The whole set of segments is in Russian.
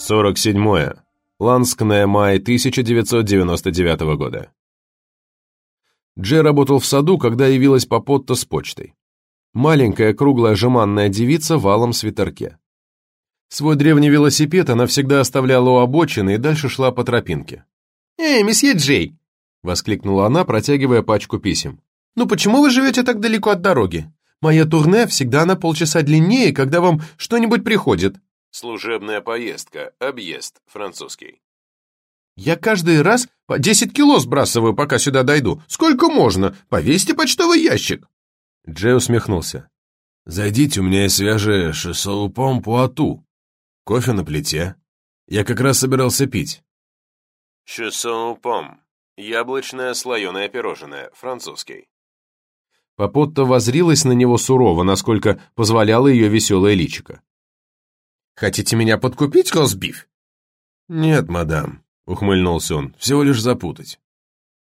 47. Ланскное май 1999 года. Джей работал в саду, когда явилась Попотта с почтой. Маленькая, круглая, жеманная девица в алом свитерке. Свой древний велосипед она всегда оставляла у обочины и дальше шла по тропинке. «Эй, месье Джей!» — воскликнула она, протягивая пачку писем. «Ну почему вы живете так далеко от дороги? Моя турне всегда на полчаса длиннее, когда вам что-нибудь приходит». Служебная поездка, объезд, французский. «Я каждый раз по 10 кило сбрасываю, пока сюда дойду. Сколько можно? Повесьте почтовый ящик!» Джей усмехнулся. «Зайдите, у меня есть свежее шосоупом пуату. Кофе на плите. Я как раз собирался пить». Шосоупом. Яблочное слоеное пирожное, французский. Попотта возрилась на него сурово, насколько позволяло ее веселое личико. «Хотите меня подкупить, Косбиф?» «Нет, мадам», — ухмыльнулся он, — «всего лишь запутать».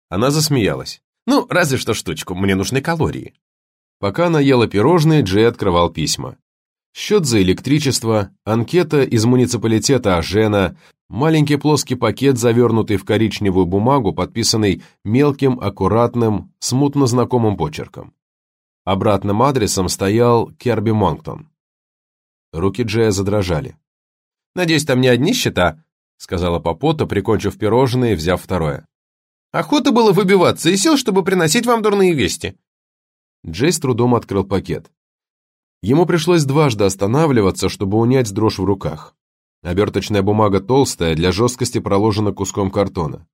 Она засмеялась. «Ну, разве что штучку, мне нужны калории». Пока она ела пирожные, Джей открывал письма. Счет за электричество, анкета из муниципалитета Ажена, маленький плоский пакет, завернутый в коричневую бумагу, подписанный мелким, аккуратным, смутно знакомым почерком. Обратным адресом стоял Керби Монктон. Руки Джея задрожали. «Надеюсь, там не одни счета?» — сказала Попота, прикончив пирожные и взяв второе. «Охота было выбиваться из сил, чтобы приносить вам дурные вести». Джей с трудом открыл пакет. Ему пришлось дважды останавливаться, чтобы унять дрожь в руках. Оберточная бумага толстая, для жесткости проложена куском картона.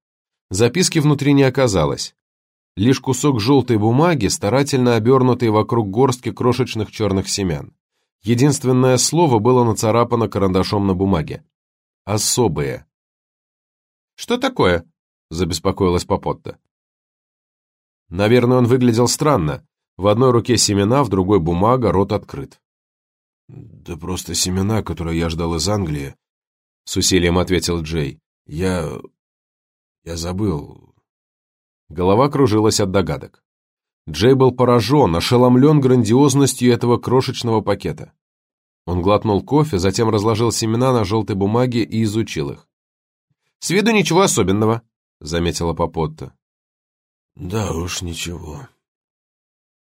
Записки внутри не оказалось. Лишь кусок желтой бумаги, старательно обернутый вокруг горстки крошечных черных семян. Единственное слово было нацарапано карандашом на бумаге. «Особые». «Что такое?» — забеспокоилась Попотта. Наверное, он выглядел странно. В одной руке семена, в другой бумага, рот открыт. «Да просто семена, которые я ждал из Англии», — с усилием ответил Джей. «Я... я забыл». Голова кружилась от догадок. Джей был поражен, ошеломлен грандиозностью этого крошечного пакета. Он глотнул кофе, затем разложил семена на желтой бумаге и изучил их. «С виду ничего особенного», — заметила Попотта. «Да уж, ничего».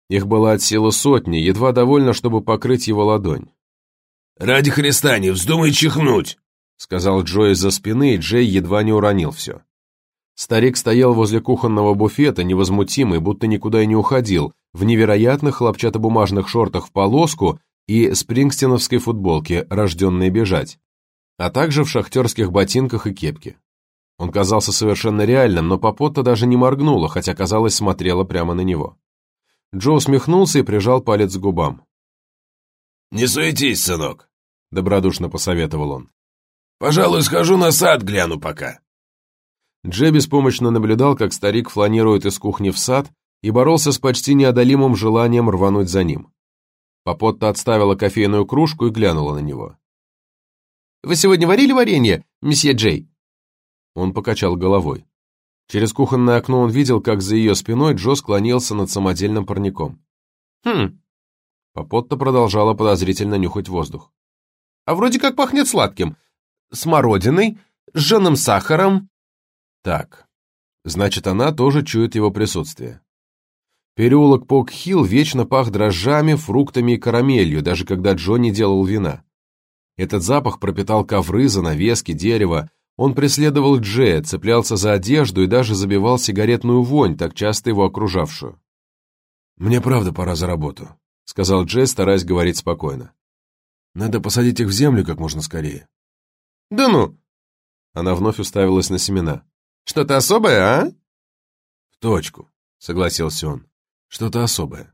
Их было от силы сотни, едва довольно, чтобы покрыть его ладонь. «Ради Христа, не вздумай чихнуть!» — сказал Джо из-за спины, и Джей едва не уронил все. Старик стоял возле кухонного буфета, невозмутимый, будто никуда и не уходил, в невероятных хлопчатобумажных шортах в полоску и спрингстеновской футболке, рожденной бежать, а также в шахтерских ботинках и кепке. Он казался совершенно реальным, но Попотта даже не моргнула, хотя, казалось, смотрела прямо на него. Джо усмехнулся и прижал палец к губам. «Не суетись, сынок», — добродушно посоветовал он. «Пожалуй, схожу на сад, гляну пока». Дже беспомощно наблюдал, как старик фланирует из кухни в сад и боролся с почти неодолимым желанием рвануть за ним. Попотта отставила кофейную кружку и глянула на него. «Вы сегодня варили варенье, месье Джей?» Он покачал головой. Через кухонное окно он видел, как за ее спиной Джо склонился над самодельным парником. «Хм». Попотта продолжала подозрительно нюхать воздух. «А вроде как пахнет сладким. Смородиной, жженым сахаром, так, значит, она тоже чует его присутствие. Переулок Пок-Хилл вечно пах дрожжами, фруктами и карамелью, даже когда Джонни делал вина. Этот запах пропитал ковры, занавески, дерево. Он преследовал Джея, цеплялся за одежду и даже забивал сигаретную вонь, так часто его окружавшую. «Мне правда пора за работу», — сказал Джей, стараясь говорить спокойно. «Надо посадить их в землю как можно скорее». «Да ну!» Она вновь уставилась на семена. Что-то особое, а?» «В точку», — согласился он. «Что-то особое».